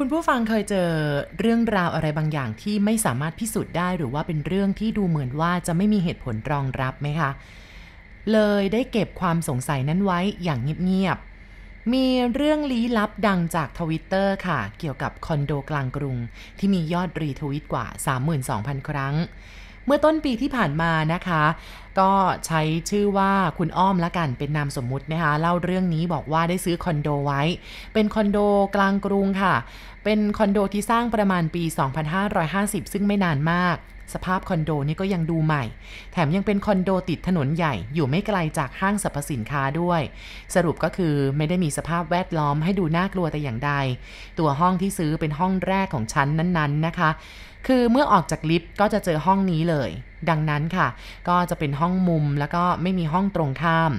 คุณผู้ฟังเคยเจอเรื่องราวอะไรบางอย่างที่ไม่สามารถพิสูจน์ได้หรือว่าเป็นเรื่องที่ดูเหมือนว่าจะไม่มีเหตุผลรองรับไหมคะ เลยได้เก็บความสงสัยนั้นไว้อย่างเงียบๆ มีเรื่องลี้ลับดังจากทวิตเตอร์ค่ะ เกี่ยวกับคอนโดกลางกรุง ที่มียอด retweet กว่า 32,000 ครั้ง เมื่อต้นปีที่ผ่านมานะคะ ก็ใช้ชื่อว่าคุณอ้อมละกันเป็นนามสมมุตินะคะ เล่าเรื่องนี้บอกว่าได้ซื้อคอนโดไว้ เป็นคอนโดกลางกรุงค่ะ เป็นคอนโดที่สร้างประมาณปี 2550 ซึ่งไม่นานมาก สภาพคอนโดนี่ก็ยังดูใหม่ แถมยังเป็นคอนโดติดถนนใหญ่อยู่ไม่ไกลจากห้างสรรพสินค้าด้วย สรุปก็คือไม่ได้มีสภาพแวดล้อมให้ดูน่ากลัวแต่อย่างใด ตัวห้องที่ซื้อเป็นห้องแรกของชั้นนั้นๆนะคะ คือเมื่อออกจากลิฟต์ก็จะเจอห้องนี้เลย ดังนั้นค่ะ ก็จะเป็นห้องมุมแล้วก็ไม่มีห้องตรงข้าม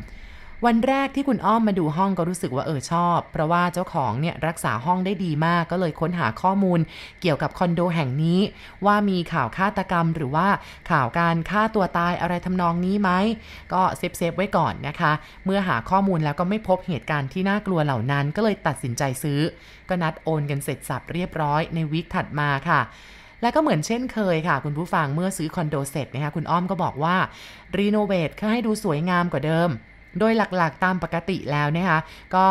วันแรกที่คุณอ้อมมาดูห้องก็รู้สึกว่าเออชอบ เพราะว่าเจ้าของเนี่ยรักษาห้องได้ดีมากก็เลยค้นหาข้อมูล เกี่ยวกับคอนโดแห่งนี้ ว่ามีข่าวฆาตกรรม หรือว่าข่าวการฆ่าตัวตายอะไรทำนองนี้ไหมก็ safe safe ไว้ก่อนนะคะ เมื่อหาข้อมูลแล้วก็ไม่พบเหตุการณ์ที่น่ากลัวเหล่านั้น ก็เลยตัดสินใจซื้อ ก็นัดโอนกันเสร็จสรรพเรียบร้อยใน week ถัดมาค่ะและก็เหมือนเช่นเคยค่ะ คุณผู้ฟังเมื่อซื้อคอนโดเสร็จนะคะคุณอ้อมก็บอกว่ารีโนเวทเพื่อให้ดูสวยงามกว่าเดิม โดยหลักๆ ตามปกติแล้วนะคะก็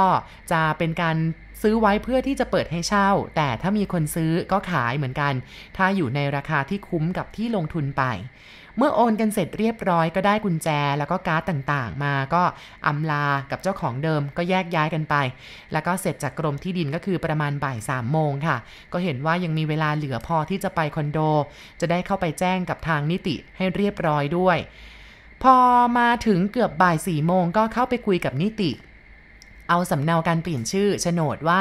จะเป็นการซื้อไว้เพื่อที่จะเปิดให้เช่า แต่ถ้ามีคนซื้อก็ขายเหมือนกัน ถ้าอยู่ในราคาที่คุ้มกับที่ลงทุนไป เมื่อโอนกันเสร็จเรียบร้อยก็ได้กุญแจ แล้วก็การ์ดต่างๆ มาก็อำลากับเจ้าของเดิมก็แยกย้ายกันไป แล้วก็เสร็จจากกรมที่ดินก็คือประมาณบ่ายสามโมงค่ะ ก็เห็นว่ายังมีเวลาเหลือพอที่จะไปคอนโด จะได้เข้าไปแจ้งกับทางนิติให้เรียบร้อยด้วย พอมาถึงเกือบบ่ายสี่โมงก็เข้าไปคุยกับนิติ เอาสำเนาการเปลี่ยนชื่อโฉนดว่า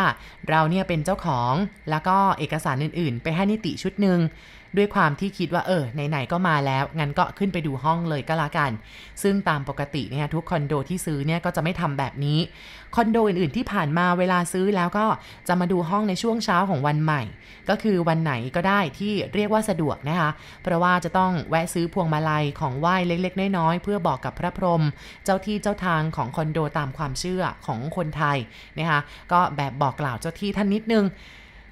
เราเนี่ยเป็นเจ้าของ แล้วก็เอกสารอื่นๆ ไปให้นิติชุดหนึ่ง ด้วยความที่คิดว่าเออไหนๆก็มาแล้ว งั้นก็ขึ้นไปดูห้องเลยก็แล้วกัน ซึ่งตามปกติเนี่ยทุกคอนโดที่ซื้อเนี่ยก็จะไม่ทำแบบนี้ คอนโดอื่นๆที่ผ่านมาเวลาซื้อแล้วก็จะมาดูห้องในช่วงเช้าของวันใหม่ ก็คือวันไหนก็ได้ที่เรียกว่าสะดวกนะคะ เพราะว่าจะต้องแวะซื้อพวงมาลัยของไหว้เล็กๆน้อยๆเพื่อบอกกับพระพรหมเจ้าที่เจ้าทางของคอนโดตามความเชื่อของคนไทยนะคะก็แบบบอกกล่าวเจ้าที่ท่านนิดนึง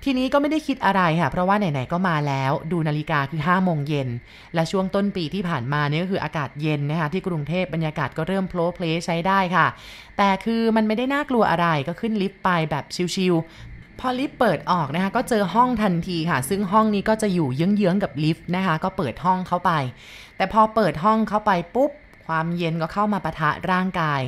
ทีนี้ก็ไม่ได้คิดอะไรค่ะ เพราะว่าไหนๆก็มาแล้ว ดูนาฬิกาคือ5โมงเย็น และช่วงต้นปีที่ผ่านมาเนี่ยก็คืออากาศเย็นนะคะที่กรุงเทพบรรยากาศก็เริ่มโพลเพลใช้ได้ค่ะ แต่คือมันไม่ได้น่ากลัวอะไรก็ขึ้นลิฟต์ไปแบบชิวๆพอลิฟต์เปิดออกนะคะก็เจอห้องทันทีค่ะ ซึ่งห้องนี้ก็จะอยู่เยื้องๆกับลิฟต์นะคะ ก็เปิดห้องเข้าไป แต่พอเปิดห้องเข้าไปปุ๊บ ความเย็นก็เข้ามาปะทะร่างกาย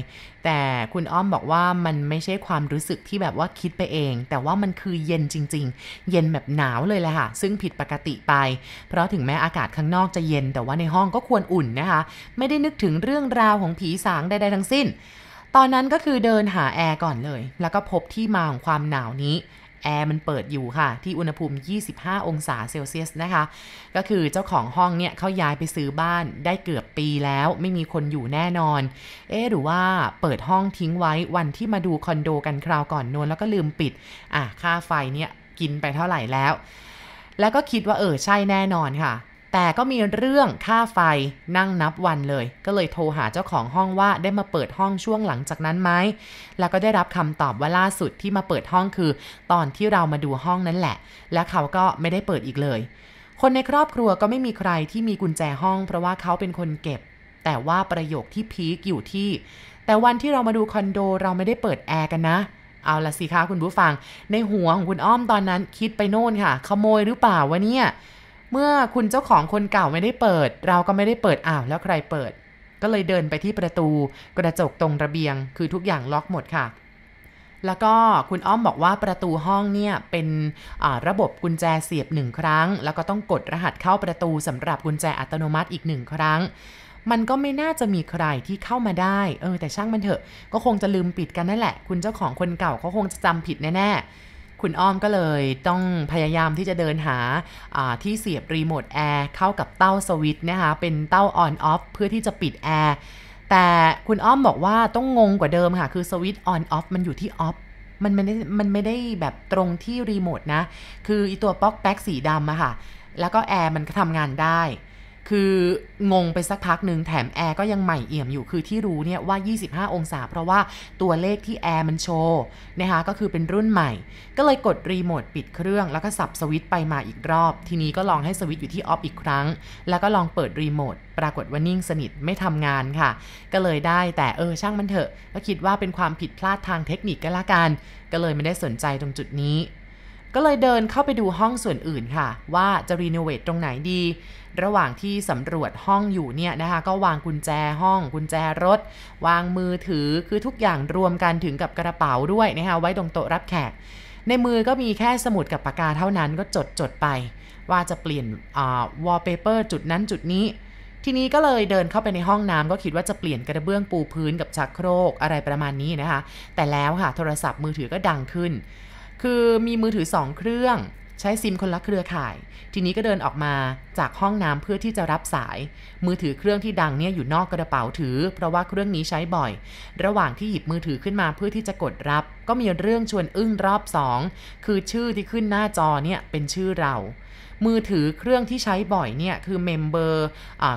แต่คุณอ้อมบอกว่ามันไม่ใช่ความรู้สึกที่แบบว่าคิดไปเอง แต่ว่ามันคือเย็นจริง ๆ เย็นแบบหนาวเลยแหละค่ะ ซึ่งผิดปกติไป เพราะถึงแม้อากาศข้างนอกจะเย็น แต่ว่าในห้องก็ควรอุ่นนะคะ ไม่ได้นึกถึงเรื่องราวของผีสางใดๆทั้งสิ้น ตอนนั้นก็คือเดินหาแอร์ก่อนเลย แล้วก็พบที่มาของความหนาวนี้ แอร์มันเปิดอยู่ค่ะ ที่อุณหภูมิ 25 องศาเซลเซียสนะคะ ก็คือเจ้าของห้องเนี่ยเขาย้ายไปซื้อบ้านได้เกือบปีแล้ว ไม่มีคนอยู่แน่นอน เอ๊หรือว่าเปิดห้องทิ้งไว้วันที่มาดูคอนโดกันคราวก่อนนวนแล้วก็ลืมปิด อะค่าไฟเนี่ยกินไปเท่าไหร่แล้ว แล้วก็คิดว่าเออใช่แน่นอนค่ะ แต่ก็มีเรื่องค่าไฟนั่งนับวันเลย ก็เลยโทรหาเจ้าของห้องว่าได้มาเปิดห้องช่วงหลังจากนั้นไหม แล้วก็ได้รับคำตอบว่าล่าสุดที่มาเปิดห้องคือ ตอนที่เรามาดูห้องนั้นแหละ และเขาก็ไม่ได้เปิดอีกเลย คนในครอบครัวก็ไม่มีใครที่มีกุญแจห้อง เพราะว่าเขาเป็นคนเก็บ แต่ว่าประโยคที่พีคอยู่ที่ แต่วันที่เรามาดูคอนโดเราไม่ได้เปิดแอร์กันนะเอาละสิคะคุณผู้ฟัง ในหัวของคุณอ้อมตอนนั้นคิดไปโน่นค่ะ ขโมยหรือเปล่าวะเนี่ย เมื่อคุณเจ้าของคนเก่าไม่ได้เปิด เราก็ไม่ได้เปิดอ้าวแล้วใครเปิด ก็เลยเดินไปที่ประตู กระจกตรงระเบียง คือทุกอย่างล็อกหมดค่ะ แล้วก็คุณอ้อมบอกว่าประตูห้องเนี่ยเป็นระบบกุญแจเสียบหนึ่งครั้ง แล้วก็ต้องกดรหัสเข้าประตูสำหรับกุญแจอัตโนมัติอีกหนึ่งครั้งมันก็ไม่น่าจะมีใครที่เข้ามาได้ เออ แต่ช่างมันเถอะ ก็คงจะลืมปิดกันนั่นแหละ คุณเจ้าของคนเก่าเขาคงจะจำผิดแน่ๆ คุณอ้อมก็เลยต้องพยายามที่จะเดินหาที่เสียบรีโมทแอร์เข้ากับเต้าสวิตช์นะคะเป็นเต้า on off เพื่อที่จะปิดแอร์แต่คุณอ้อมบอกว่าต้องงงกว่าเดิมค่ะ คือสวิตช์ on off มันอยู่ที่ off มันไม่ได้มันไม่ได้แบบตรงที่รีโมทนะ คืออีตัวป๊อกแป๊กสีดำอะค่ะ แล้วก็แอร์มันทำงานได้ คืองงไปสักพักหนึ่งแถมแอร์ก็ยังใหม่เอี่ยมอยู่คือที่รู้เนี่ยว่า 25 องศา เพราะว่าตัวเลขที่แอร์มันโชว์นะคะก็คือเป็นรุ่นใหม่ ก็เลยกดรีโมทปิดเครื่อง แล้วก็สับสวิตช์ไปมาอีกรอบ ทีนี้ก็ลองให้สวิตช์อยู่ที่ off อีกครั้ง แล้วก็ลองเปิดรีโมทปรากฏว่านิ่งสนิทไม่ทำงานค่ะ ก็เลยได้แต่เออช่างมันเถอะ ก็คิดว่าเป็นความผิดพลาดทางเทคนิคก็แล้วกัน ก็เลยไม่ได้สนใจตรงจุดนี้ก็เลยเดินเข้าไปดูห้องส่วนอื่นค่ะ ว่าจะรีโนเวทตรงไหนดี ระหว่างที่สำรวจห้องอยู่เนี่ยนะคะก็วางกุญแจห้องกุญแจรถ วางมือถือคือทุกอย่างรวมกันถึงกับกระเป๋าด้วยนะคะไว้ตรงโต๊ะรับแขก ในมือก็มีแค่สมุดกับปากกาเท่านั้นก็จดจดไป ว่าจะเปลี่ยนวอลเปเปอร์จุดนั้นจุดนี้ทีนี้ก็เลยเดินเข้าไปในห้องน้ำก็คิดว่าจะเปลี่ยนกระเบื้องปูพื้นกับชักโครกอะไรประมาณนี้นะคะ แต่แล้วค่ะโทรศัพท์มือถือก็ดังขึ้น คือมีมือถือ 2 เครื่อง ใช้ซิมคนละเครือข่าย ทีนี้ก็เดินออกมาจากห้องน้ำเพื่อที่จะรับสาย มือถือเครื่องที่ดังเนี่ยอยู่นอกกระเป๋าถือ เพราะว่าเครื่องนี้ใช้บ่อย ระหว่างที่หยิบมือถือขึ้นมาเพื่อที่จะกดรับ ก็มีเรื่องชวนอึ้งรอบ2คือชื่อที่ขึ้นหน้าจอเนี่ยเป็นชื่อเรามือถือเครื่องที่ใช้บ่อยเนี่ยคือเมมเบอร์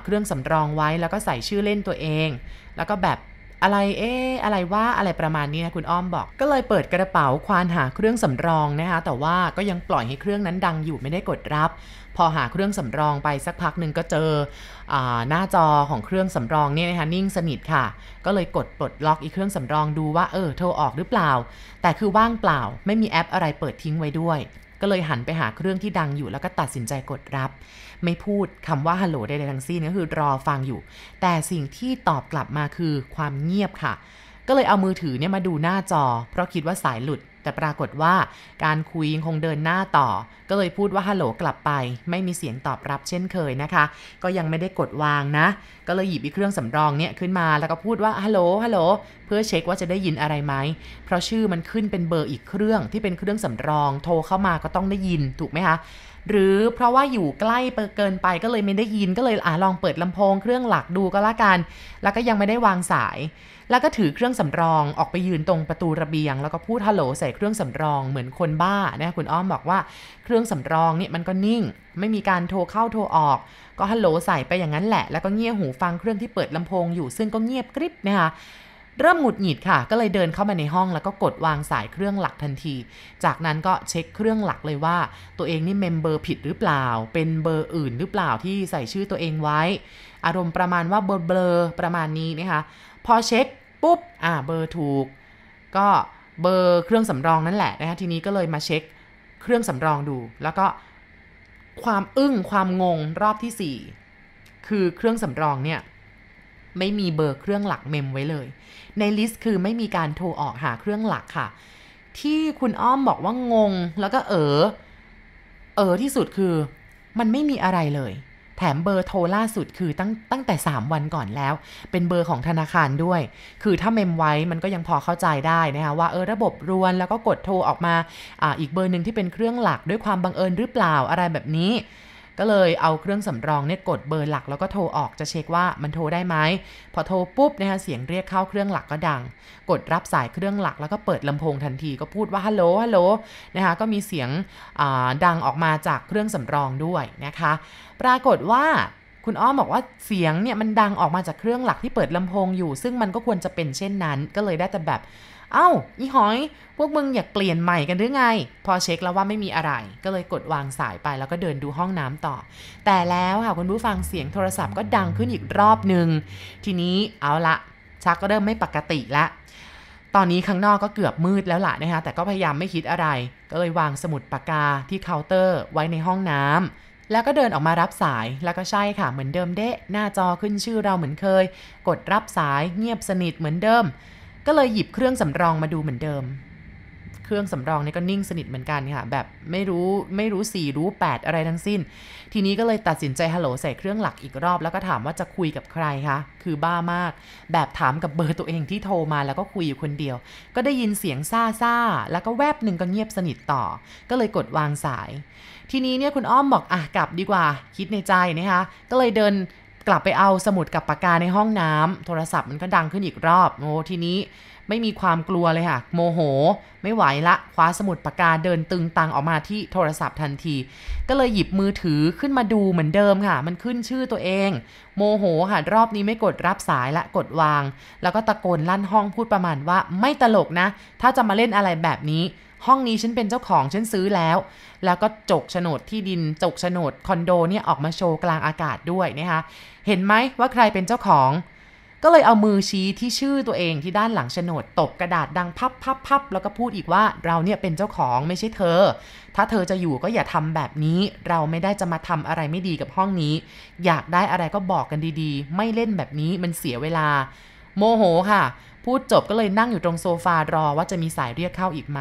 เครื่องสำรองไว้แล้วก็ใส่ชื่อเล่นตัวเอง แล้วก็แบบ อะไรเอ๊อะไรว่าอะไรประมาณนี้นะคุณอ้อมบอก ก็เลยเปิดกระเป๋าควานหาเครื่องสำรองนะคะ แต่ว่าก็ยังปล่อยให้เครื่องนั้นดังอยู่ไม่ได้กดรับ พอหาเครื่องสำรองไปสักพักหนึ่งก็เจออหน้าจอของเครื่องสำรองเนี่ยนะคะนิ่งสนิทค่ะ ก็เลยกดปลดล็อกอีกเครื่องสำรองดูว่าเออโทรออกหรือเปล่า แต่คือว่างเปล่า ไม่มีแอปอะไรเปิดทิ้งไว้ด้วย ก็เลยหันไปหาเครื่องที่ดังอยู่แล้วก็ตัดสินใจกดรับ ไม่พูดคำว่าฮัลโหลใดๆทั้งสิ้นก็คือรอฟังอยู่ แต่สิ่งที่ตอบกลับมาคือความเงียบค่ะ ก็เลยเอามือถือเนี่ยมาดูหน้าจอ เพราะคิดว่าสายหลุด แต่ปรากฏว่าการคุยยังคงเดินหน้าต่อ ก็เลยพูดว่าฮัลโหลกลับไป ไม่มีเสียงตอบรับเช่นเคยนะคะ ก็ยังไม่ได้กดวางนะ ก็เลยหยิบอีเครื่องสำรองเนี่ยขึ้นมาแล้วก็พูดว่าฮัลโหลฮัลโหลเพื่อเช็คว่าจะได้ยินอะไรไหมเพราะชื่อมันขึ้นเป็นเบอร์อีกเครื่องที่เป็นเครื่องสำรอง โทรเข้ามาก็ต้องได้ยินถูกไหมคะ หรือเพราะว่าอยู่ใกล้เกินไปก็เลยไม่ได้ยินก็เลยอ่าลองเปิดลำโพงเครื่องหลักดูก็แล้วกัน แล้วก็ยังไม่ได้วางสาย แล้วก็ถือเครื่องสำรองออกไปยืนตรงประตูระเบียง แล้วก็พูดฮัลโหลใส่เครื่องสำรองเหมือนคนบ้านะคุณอ้อมบอกว่าเครื่องสำรองเนี่ยมันก็นิ่ง ไม่มีการโทรเข้าโทรออก ก็ฮัลโหลใส่ไปอย่างนั้นแหละ แล้วก็เงี่ยหูฟังเครื่องที่เปิดลำโพงอยู่ซึ่งก็เงียบกริบนะคะ เริ่มหงุดหงิดค่ะ ก็เลยเดินเข้ามาในห้องแล้วก็กดวางสายเครื่องหลักทันที จากนั้นก็เช็คเครื่องหลักเลยว่า ตัวเองนี่ mem เบอร์ผิดหรือเปล่า เป็นเบอร์อื่นหรือเปล่าที่ใส่ชื่อตัวเองไว้ อารมณ์ประมาณว่าเบอร์เบลอประมาณนี้นะคะพอเช็คปุ๊บอ่าเบอร์ถูก ก็เบอร์เครื่องสำรองนั่นแหละนะคะทีนี้ก็เลยมาเช็คเครื่องสำรองดู แล้วก็ความอึ้งความงงรอบที่ 4 คือเครื่องสำรองเนี่ย ไม่มีเบอร์เครื่องหลัก mem ไว้เลย ใน list คือไม่มีการโทรออกหาเครื่องหลักค่ะ ที่คุณอ้อมบอกว่างง แล้วก็เออ เออที่สุดคือ มันไม่มีอะไรเลย แถมเบอร์โทรล่าสุดคือตั้งตั้งแต่ 3 วันก่อนแล้ว เป็นเบอร์ของธนาคารด้วย คือถ้า mem ไว้มันก็ยังพอเข้าใจได้นะคะว่าเออระบบรวนแล้วก็กดโทรออกมาอ่าอีกเบอร์หนึ่งที่เป็นเครื่องหลักด้วยความบังเอิญหรือเปล่าอะไรแบบนี้ ก็เลยเอาเครื่องสำรองเนี่ยกดเบอร์หลักแล้วก็โทรออกจะเช็คว่ามันโทรได้ไหมพอโทรปุ๊บนะคะเสียงเรียกเข้าเครื่องหลักก็ดัง กดรับสายเครื่องหลักแล้วก็เปิดลำโพงทันทีก็พูดว่าฮัลโหลฮัลโหลนะคะก็มีเสียงดังออกมาจากเครื่องสำรองด้วยนะคะ ปรากฏว่าคุณอ้อมบอกว่าเสียงเนี่ยมันดังออกมาจากเครื่องหลักที่เปิดลำโพงอยู่ ซึ่งมันก็ควรจะเป็นเช่นนั้น ก็เลยได้แต่แบบ เอา้าอีหอย พวกมึงอยากเปลี่ยนใหม่กันหรือไง พอเช็คแล้วว่าไม่มีอะไร ก็เลยกดวางสายไปแล้วก็เดินดูห้องน้ำต่อ แต่แล้วค่ะคุณผู้ฟังเสียงโทรศัพท์ก็ดังขึ้นอีกรอบหนึ่งทีนี้เอาละชักก็เริ่มไม่ปกติละตอนนี้ข้างนอกก็เกือบมืดแล้วล่ะนะคะแต่ก็พยายามไม่คิดอะไร ก็เลยวางสมุดปากกาที่เคาน์เตอร์ไว้ในห้องน้ำแล้วก็เดินออกมารับสายแล้วก็ใช่ค่ะเหมือนเดิมเดะหน้าจอขึ้นชื่อเราเหมือนเคย กดรับสายเงียบสนิทเหมือนเดิม ก็เลยหยิบเครื่องสำรองมาดูเหมือนเดิม เครื่องสำรองนี่ก็นิ่งสนิทเหมือนกันค่ะ แบบไม่รู้ไม่รู้สี่รู้แปดอะไรทั้งสิ้น ทีนี้ก็เลยตัดสินใจฮัลโหลใส่เครื่องหลักอีกรอบ แล้วก็ถามว่าจะคุยกับใครคะ คือบ้ามาก แบบถามกับเบอร์ตัวเองที่โทรมาแล้วก็คุยอยู่คนเดียว ก็ได้ยินเสียงซ่าซ่าแล้วก็แวบหนึ่งก็เงียบสนิทต่อ ก็เลยกดวางสายทีนี้เนี่ยคุณอ้อมบอกอะกลับดีกว่า คิดในใจนะคะก็เลยเดิน กลับไปเอาสมุดกับปากกาในห้องน้ำโทรศัพท์มันก็ดังขึ้นอีกรอบโอ้ทีนี้ไม่มีความกลัวเลยค่ะ โมโห ไม่ไหวละคว้าสมุดปากกาเดินตึงตังออกมาที่โทรศัพท์ทันที ก็เลยหยิบมือถือขึ้นมาดูเหมือนเดิมค่ะ มันขึ้นชื่อตัวเอง โมโหค่ะรอบนี้ไม่กดรับสายละกดวาง แล้วก็ตะโกนลั่นห้องพูดประมาณว่าไม่ตลกนะ ถ้าจะมาเล่นอะไรแบบนี้ ห้องนี้ฉันเป็นเจ้าของฉันซื้อแล้ว แล้วก็จกโฉนดที่ดินจกโฉนดคอนโดเนี่ยออกมาโชว์กลางอากาศด้วยนะคะเห็นไหมว่าใครเป็นเจ้าของ ก็เลยเอามือชี้ที่ชื่อตัวเองที่ด้านหลังโฉนดตบกระดาษดังพับพับพับแล้วก็พูดอีกว่าเราเนี่ยเป็นเจ้าของไม่ใช่เธอ ถ้าเธอจะอยู่ก็อย่าทำแบบนี้ เราไม่ได้จะมาทำอะไรไม่ดีกับห้องนี้ อยากได้อะไรก็บอกกันดีๆ ไม่เล่นแบบนี้มันเสียเวลา โมโหค่ะ พูดจบก็เลยนั่งอยู่ตรงโซฟารอว่าจะมีสายเรียกเข้าอีกไหม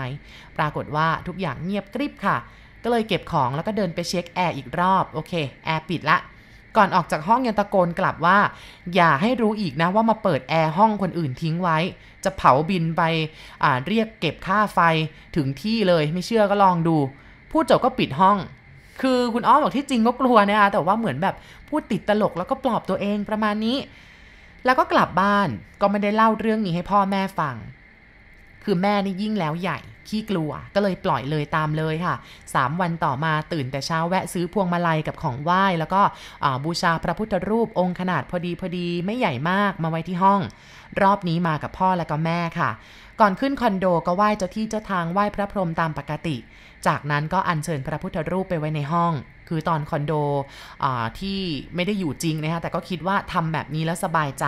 ปรากฏว่าทุกอย่างเงียบกริบค่ะ ก็เลยเก็บของแล้วก็เดินไปเช็คแอร์อีกรอบ โอเค แอร์ปิดละ ก่อนออกจากห้องยังตะโกนกลับว่า อย่าให้รู้อีกนะว่ามาเปิดแอร์ห้องคนอื่นทิ้งไว้ จะเผาบินไปเรียกเก็บค่าไฟถึงที่เลยไม่เชื่อก็ลองดู พูดจบก็ปิดห้องคือคุณอ้อมบอกที่จริงก็กลัวนะคะแต่ว่าเหมือนแบบพูดติดตลกแล้วก็ปลอบตัวเองประมาณนี้ แล้วก็กลับบ้านก็ไม่ได้เล่าเรื่องนี้ให้พ่อแม่ฟัง คือแม่นี่ยิ่งแล้วใหญ่ ขี้กลัว ก็เลยปล่อยเลยตามเลยค่ะ 3 วันต่อมาตื่นแต่เช้าแวะซื้อพวงมาลัยกับของไหว้ แล้วก็บูชาพระพุทธรูปองค์ขนาดพอดีพอดีไม่ใหญ่มากมาไว้ที่ห้อง รอบนี้มากับพ่อและก็แม่ค่ะ ก่อนขึ้นคอนโดก็ไหว้เจ้าที่เจ้าทางไหว้พระพรหมตามปกติ จากนั้นก็อัญเชิญพระพุทธรูปไปไว้ในห้อง คือตอนคอนโดที่ไม่ได้อยู่จริงนะคะแต่ก็คิดว่าทำแบบนี้แล้วสบายใจ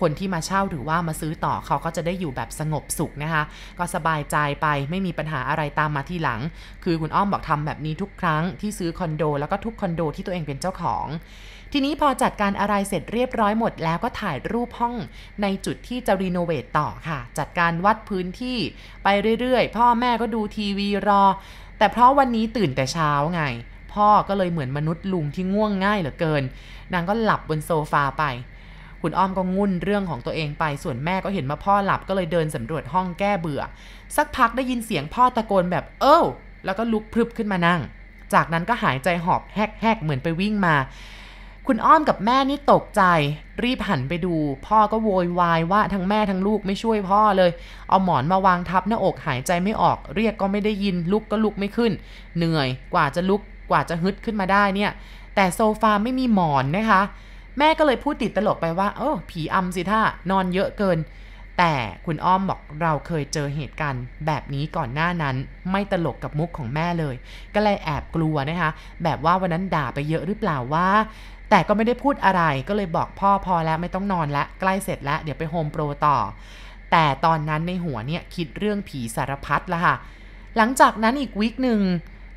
คนที่มาเช่าหรือว่ามาซื้อต่อเขาก็จะได้อยู่แบบสงบสุขนะคะก็สบายใจไปไม่มีปัญหาอะไรตามมาที่หลัง คือคุณอ้อมบอกทำแบบนี้ทุกครั้งที่ซื้อคอนโด แล้วก็ทุกคอนโดที่ตัวเองเป็นเจ้าของทีนี้พอจัดการอะไรเสร็จเรียบร้อยหมดแล้วก็ถ่ายรูปห้องในจุดที่จะรีโนเวทต่อค่ะ จัดการวัดพื้นที่ไปเรื่อยๆ พ่อแม่ก็ดูทีวีรอ แต่เพราะวันนี้ตื่นแต่เช้าไง พ่อก็เลยเหมือนมนุษย์ลุงที่ง่วงง่ายเหลือเกิน นางก็หลับบนโซฟาไป คุณอ้อมก็งุ่นเรื่องของตัวเองไป ส่วนแม่ก็เห็นว่าพ่อหลับก็เลยเดินสำรวจห้องแก้เบื่อ สักพักได้ยินเสียงพ่อตะโกนแบบเอ้าแล้วก็ลุกพรึบขึ้นมานั่ง จากนั้นก็หายใจหอบแฮกๆเหมือนไปวิ่งมาคุณอ้อมกับแม่นี่ตกใจ รีบหันไปดู พ่อก็โวยวายว่าทั้งแม่ทั้งลูกไม่ช่วยพ่อเลย เอาหมอนมาวางทับหน้าอกหายใจไม่ออก เรียกก็ไม่ได้ยินลุกก็ลุกไม่ขึ้น เหนื่อยกว่าจะลุก กว่าจะฮึดขึ้นมาได้เนี่ย แต่โซฟาไม่มีหมอนนะคะ แม่ก็เลยพูดติดตลกไปว่าเออผีอำสิท่านอนเยอะเกิน แต่คุณอ้อมบอกเราเคยเจอเหตุการณ์แบบนี้ก่อนหน้านั้น ไม่ตลกกับมุกของแม่เลย ก็เลยแอบกลัวนะคะ แบบว่าวันนั้นด่าไปเยอะหรือเปล่าว่าแต่ก็ไม่ได้พูดอะไรก็เลยบอกพ่อพอแล้วไม่ต้องนอนแล้วใกล้เสร็จแล้วเดี๋ยวไปโฮมโปรต่อ แต่ตอนนั้นในหัวเนี่ยคิดเรื่องผีสารพัดละค่ะ หลังจากนั้นอีกวิกหนึ่ง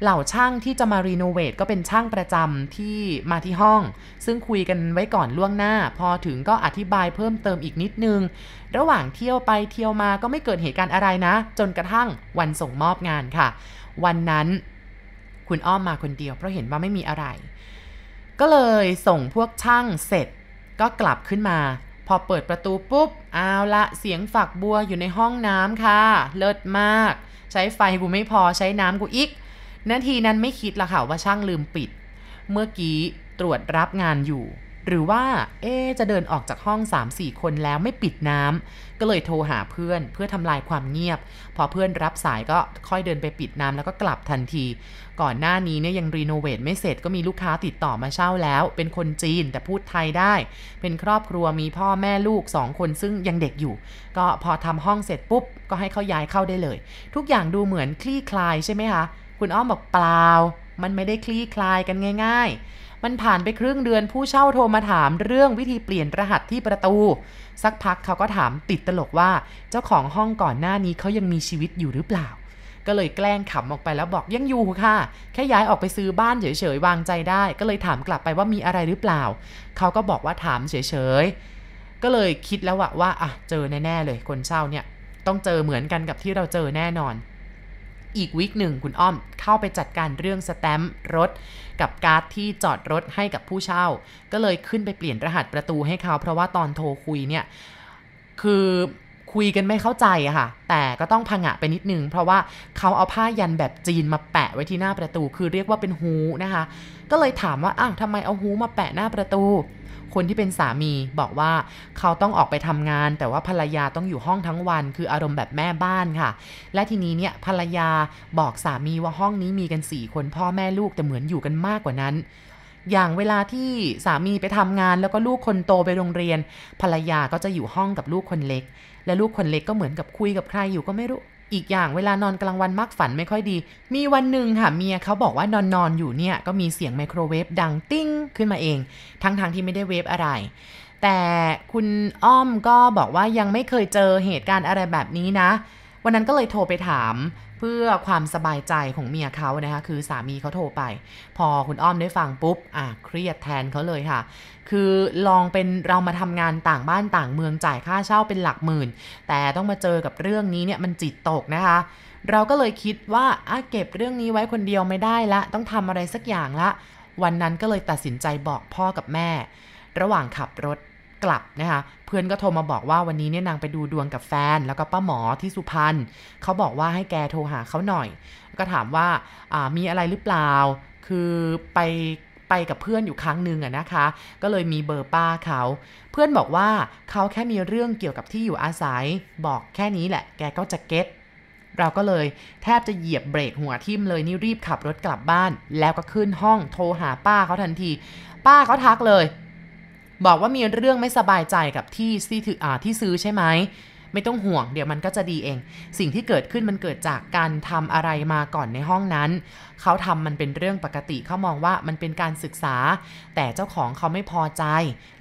เหล่าช่างที่จะมารีโนเวทก็เป็นช่างประจำที่มาที่ห้อง ซึ่งคุยกันไว้ก่อนล่วงหน้า พอถึงก็อธิบายเพิ่มเติมอีกนิดนึง ระหว่างเที่ยวไปเที่ยวมาก็ไม่เกิดเหตุการณ์อะไรนะ จนกระทั่งวันส่งมอบงานค่ะ วันนั้นคุณอ้อมมาคนเดียวเพราะเห็นว่าไม่มีอะไร ก็เลยส่งพวกช่างเสร็จก็กลับขึ้นมาพอเปิดประตูปุ๊บ เอาละเสียงฝักบัวอยู่ในห้องน้ำค่ะ เลิศมาก ใช้ไฟกูไม่พอใช้น้ำกูอีก นาทีนั้นไม่คิดละค่ะว่าช่างลืมปิด เมื่อกี้ตรวจรับงานอยู่ หรือว่า เอ๊จะเดินออกจากห้อง 3-4 คนแล้วไม่ปิดน้ำก็เลยโทรหาเพื่อนเพื่อทำลายความเงียบ พอเพื่อนรับสายก็ค่อยเดินไปปิดน้ำแล้วก็กลับทันที ก่อนหน้านี้เนี่ยยังรีโนเวทไม่เสร็จก็มีลูกค้าติดต่อมาเช่าแล้ว เป็นคนจีนแต่พูดไทยได้ เป็นครอบครัวมีพ่อแม่ลูก 2 คนซึ่งยังเด็กอยู่ ก็พอทำห้องเสร็จปุ๊บก็ให้เขาย้ายเข้าได้เลย ทุกอย่างดูเหมือนคลี่คลายใช่ไหมคะ คุณอ้อมบอกเปล่า มันไม่ได้คลี่คลายกันง่าย ๆ มันผ่านไปครึ่งเดือนผู้เช่าโทรมาถามเรื่องวิธีเปลี่ยนรหัสที่ประตู สักพักเขาก็ถามติดตลกว่า เจ้าของห้องก่อนหน้านี้เขายังมีชีวิตอยู่หรือเปล่า ก็เลยแกล้งขำออกไปแล้วบอกยังอยู่ค่ะ แค่ย้ายออกไปซื้อบ้านเฉยๆวางใจได้ ก็เลยถามกลับไปว่ามีอะไรหรือเปล่า เขาก็บอกว่าถามเฉยๆ ก็เลยคิดแล้วว่าว่าอะเจอแน่ๆเลยคนเช่าเนี่ยต้องเจอเหมือนกันกับที่เราเจอแน่นอน อีกวิกหนึ่งคุณอ้อมเข้าไปจัดการเรื่องสแตมป์รถ กับการ์ดที่จอดรถให้กับผู้เช่า ก็เลยขึ้นไปเปลี่ยนรหัสประตูให้เขา เพราะว่าตอนโทรคุยเนี่ยคือคุยกันไม่เข้าใจอะค่ะ แต่ก็ต้องพังะไปนิดนึง เพราะว่าเขาเอาผ้ายันแบบจีนมาแปะไว้ที่หน้าประตู คือเรียกว่าเป็นฮูนะคะ ก็เลยถามว่าอ้าวทำไมเอาฮูมาแปะหน้าประตู คนที่เป็นสามีบอกว่าเขาต้องออกไปทำงาน แต่ว่าภรรยาต้องอยู่ห้องทั้งวัน คืออารมณ์แบบแม่บ้านค่ะ และทีนี้เนี่ยภรรยาบอกสามีว่าห้องนี้มีกัน4คนพ่อแม่ลูกแต่เหมือนอยู่กันมากกว่านั้นอย่างเวลาที่สามีไปทำงานแล้วก็ลูกคนโตไปโรงเรียน ภรรยาก็จะอยู่ห้องกับลูกคนเล็ก และลูกคนเล็กก็เหมือนกับคุยกับใครอยู่ก็ไม่รู้ อีกอย่างเวลานอนกลางวันมักฝันไม่ค่อยดี มีวันหนึ่งค่ะเมียเขาบอกว่านอนนอนอยู่เนี่ยก็มีเสียงไมโครเวฟดังติ้งขึ้นมาเอง ทั้งๆทที่ไม่ได้เวฟอะไร แต่คุณอ้อมก็บอกว่ายังไม่เคยเจอเหตุการณ์อะไรแบบนี้นะ วันนั้นก็เลยโทรไปถาม พื่อความสบายใจของเมียเขานะคะ คือสามีเขาโทรไป พอคุณอ้อมได้ฟังปุ๊บ อะเครียดแทนเขาเลยค่ะ คือลองเป็นเรามาทำงานต่างบ้านต่างเมืองจ่ายค่าเช่าเป็นหลักหมื่น แต่ต้องมาเจอกับเรื่องนี้เนี่ยมันจิตตกนะคะ เราก็เลยคิดว่าอะเก็บเรื่องนี้ไว้คนเดียวไม่ได้ละ ต้องทำอะไรสักอย่างละ วันนั้นก็เลยตัดสินใจบอกพ่อกับแม่ ระหว่างขับรถ กลับนะคะ เพื่อนก็โทรมาบอกว่าวันนี้เนี่ยนางไปดูดวงกับแฟน แล้วก็ป้าหมอที่สุพรรณเขาบอกว่าให้แกโทรหาเขาหน่อย ก็ถามว่าามีอะไรหรือเปล่า คือไปไปกับเพื่อนอยู่ครั้งหนึ่งอะนะคะ ก็เลยมีเบอร์ป้าเขา เพื่อนบอกว่าเขาแค่มีเรื่องเกี่ยวกับที่อยู่อาศัย บอกแค่นี้แหละ แกก็จะเก็ตเราก็เลยแทบจะเหยียบเบรกหัวทิ่มเลยนี่รีบขับรถกลับบ้าน แล้วก็ขึ้นห้องโทรหาป้าเขาทันที ป้าเขาทักเลย บอกว่ามีเรื่องไม่สบายใจกับที่ที่ถืออ่าที่ซื้อใช่ไหมไม่ต้องห่วง เดี๋ยวมันก็จะดีเอง สิ่งที่เกิดขึ้นมันเกิดจากการทำอะไรมาก่อนในห้องนั้น เขาทำมันเป็นเรื่องปกติเขามองว่ามันเป็นการศึกษา แต่เจ้าของเขาไม่พอใจ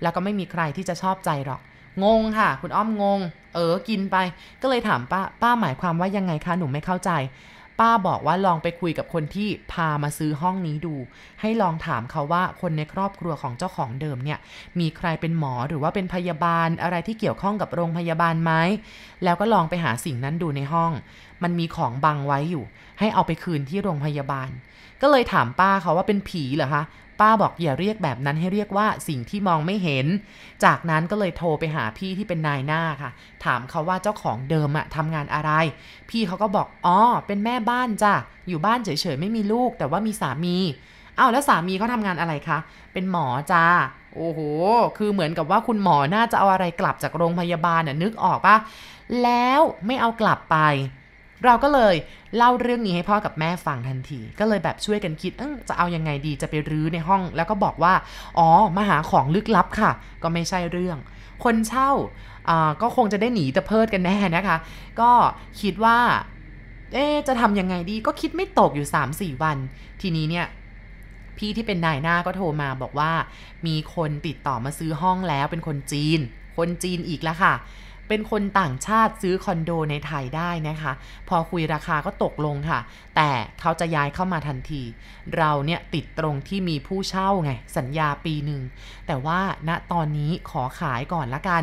แล้วก็ไม่มีใครที่จะชอบใจหรอก งงค่ะ คุณอ้อมงง เออกินไป ก็เลยถามป้า ป้าหมายความว่ายังไงคะ หนูไม่เข้าใจ ป้าบอกว่าลองไปคุยกับคนที่พามาซื้อห้องนี้ดู ให้ลองถามเขาว่าคนในครอบครัวของเจ้าของเดิมเนี่ย มีใครเป็นหมอหรือว่าเป็นพยาบาลอะไรที่เกี่ยวข้องกับโรงพยาบาลไหมแล้วก็ลองไปหาสิ่งนั้นดูในห้อง มันมีของบังไว้อยู่ ให้เอาไปคืนที่โรงพยาบาล ก็เลยถามป้าเขาว่าเป็นผีเหรอคะ ป้าบอกอย่าเรียกแบบนั้นให้เรียกว่าสิ่งที่มองไม่เห็น จากนั้นก็เลยโทรไปหาพี่ที่เป็นนายหน้าค่ะ ถามเขาว่าเจ้าของเดิมอะทำงานอะไร พี่เขาก็บอกอ๋อเป็นแม่บ้านจ้ะอยู่บ้านเฉยๆไม่มีลูก แต่ว่ามีสามีอ้าวแล้วสามีเขาทำงานอะไรคะเป็นหมอจ้าโอ้โห คือเหมือนกับว่าคุณหมอน่าจะเอาอะไรกลับจากโรงพยาบาลน่ะนึกออกปะแล้วไม่เอากลับไป เราก็เลยเล่าเรื่องนี้ให้พ่อกับแม่ฟังทันที ก็เลยแบบช่วยกันคิดเออจะเอายังไงดีจะไปรื้อในห้อง แล้วก็บอกว่า อ๋อมาหาของลึกลับค่ะ ก็ไม่ใช่เรื่อง คนเช่าก็คงจะได้หนีตะเพิดกันแน่นะคะ ก็คิดว่า เอ๊จะทำยังไงดีก็คิดไม่ตกอยู่ 3-4 วัน ทีนี้เนี่ยพี่ที่เป็นนายหน้าก็โทรมาบอกว่า มีคนติดต่อมาซื้อห้องแล้วเป็นคนจีน คนจีนอีกแล้วค่ะ เป็นคนต่างชาติซื้อคอนโดในไทยได้นะคะ พอคุยราคาก็ตกลงค่ะ แต่เขาจะย้ายเข้ามาทันที เราเนี่ยติดตรงที่มีผู้เช่าไง สัญญาปีหนึ่ง แต่ว่าณตอนนี้ขอขายก่อนละกัน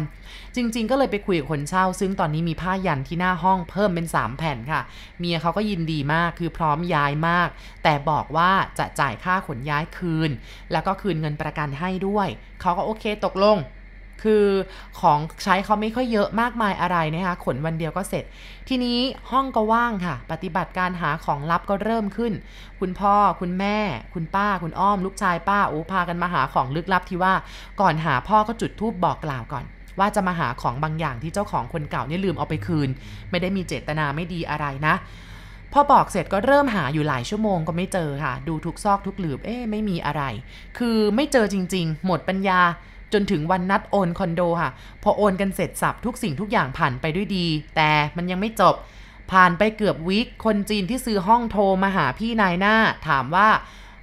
จริงๆ ก็เลยไปคุยกับคนเช่า ซึ่งตอนนี้มีผ้ายันที่หน้าห้องเพิ่มเป็น 3 แผ่นค่ะ เมียเขาก็ยินดีมากคือพร้อมย้ายมาก แต่บอกว่าจะจ่ายค่าขนย้ายคืน แล้วก็คืนเงินประกันให้ด้วย เขาก็โอเคตกลง คือของใช้เขาไม่ค่อยเยอะมากมายอะไรนะคะขนวันเดียวก็เสร็จ ทีนี้ห้องก็ว่างค่ะ ปฏิบัติการหาของลับก็เริ่มขึ้น คุณพ่อคุณแม่ คุณป้าคุณอ้อม ลูกชายป้าโอ้พากันมาหาของลึกลับที่ว่าก่อนหาพ่อก็จุดธูปบอกกล่าวก่อน ว่าจะมาหาของบางอย่างที่เจ้าของคนเก่าเนี่ยลืมเอาไปคืน ไม่ได้มีเจตนาไม่ดีอะไรนะพอบอกเสร็จก็เริ่มหาอยู่หลายชั่วโมงก็ไม่เจอค่ะ ดูทุกซอกทุกหลืบเอ๊ะไม่มีอะไร คือไม่เจอจริง ๆ หมดปัญญา จนถึงวันนัดโอนคอนโดค่ะ พอโอนกันเสร็จสับทุกสิ่งทุกอย่างผ่านไปด้วยดี แต่มันยังไม่จบ ผ่านไปเกือบวิคคนจีนที่ซื้อห้องโทรมาหาพี่นายหน้า ถามว่า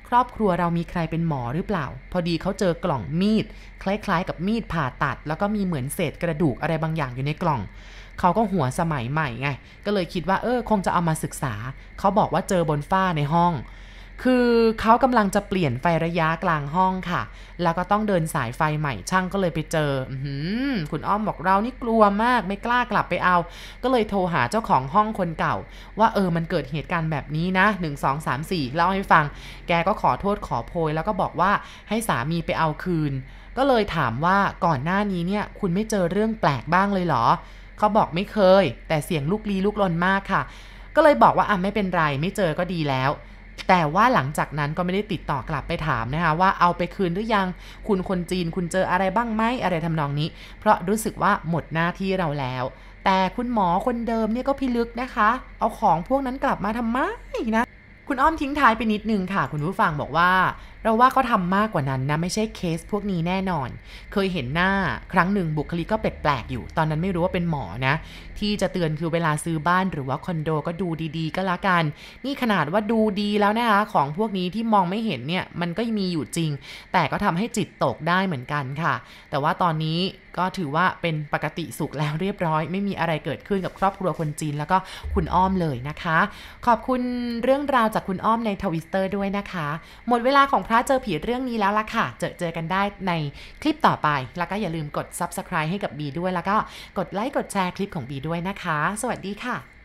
ครอบครัวเรามีใครเป็นหมอหรือเปล่า พอดีเขาเจอกล่องมีด คล้ายๆ กับมีดผ่าตัด แล้วก็มีเหมือนเศษกระดูกอะไรบางอย่างอยู่ในกล่อง เขาก็หัวสมัยใหม่ไง ก็เลยคิดว่าเออคงจะเอามาศึกษา เขาบอกว่าเจอบนฝ้าในห้อง คือเขากำลังจะเปลี่ยนไฟระยะกลางห้องค่ะ แล้วก็ต้องเดินสายไฟใหม่ช่างก็เลยไปเจออหือคุณอ้อมบอกเรานี่กลัวมากไม่กล้ากลับไปเอา ก็เลยโทรหาเจ้าของห้องคนเก่า ว่าเออมันเกิดเหตุการณ์แบบนี้นะ 1 2 3 4 เล่าให้ฟัง แกก็ขอโทษขอโพย แล้วก็บอกว่าให้สามีไปเอาคืน ก็เลยถามว่าก่อนหน้านี้เนี่ย คุณไม่เจอเรื่องแปลกบ้างเลยเหรอ เขาบอกไม่เคย แต่เสียงลูกลี้ลูกลนมากค่ะ ก็เลยบอกว่าอะไม่เป็นไรไม่เจอก็ดีแล้ว แต่ว่าหลังจากนั้นก็ไม่ได้ติดต่อกลับไปถามนะคะว่าเอาไปคืนหรือยังคุณคนจีนคุณเจออะไรบ้างไหมอะไรทำนองนี้ เพราะรู้สึกว่าหมดหน้าที่เราแล้ว แต่คุณหมอคนเดิมเนี่ยก็พิลึกนะคะ เอาของพวกนั้นกลับมาทำไมนะคุณอ้อมทิ้งท้ายไปนิดนึงค่ะ คุณผู้ฟังบอกว่า เราว่าก็ทำมากกว่านั้นนะไม่ใช่เคสพวกนี้แน่นอน เคยเห็นหน้าครั้งหนึ่งบุคลิกก็แปลกๆอยู่ ตอนนั้นไม่รู้ว่าเป็นหมอนะ ที่จะเตือนคือเวลาซื้อบ้านหรือว่าคอนโดก็ดูดีๆ ก็แล้วกัน นี่ขนาดว่าดูดีแล้วนะคะของพวกนี้ที่มองไม่เห็นเนี่ยมันก็มีอยู่จริง แต่ก็ทำให้จิตตกได้เหมือนกันค่ะ แต่ว่าตอนนี้ก็ถือว่าเป็นปกติสุขแล้วเรียบร้อย ไม่มีอะไรเกิดขึ้นกับครอบครัวคนจีน แล้วก็คุณอ้อมเลยนะคะ ขอบคุณเรื่องราวจากคุณอ้อมในทวิตเตอร์ด้วยนะคะ หมดเวลาของพระระเจอผีเรื่องนี้แล้วล่ะค่ะ เจอเจอกันได้ในคลิปต่อไป แล้วก็อย่าลืมกด subscribe ให้กับบีด้วย แล้วก็กดไลค์กดแชร์คลิปของบีด้วยนะคะ สวัสดีค่ะ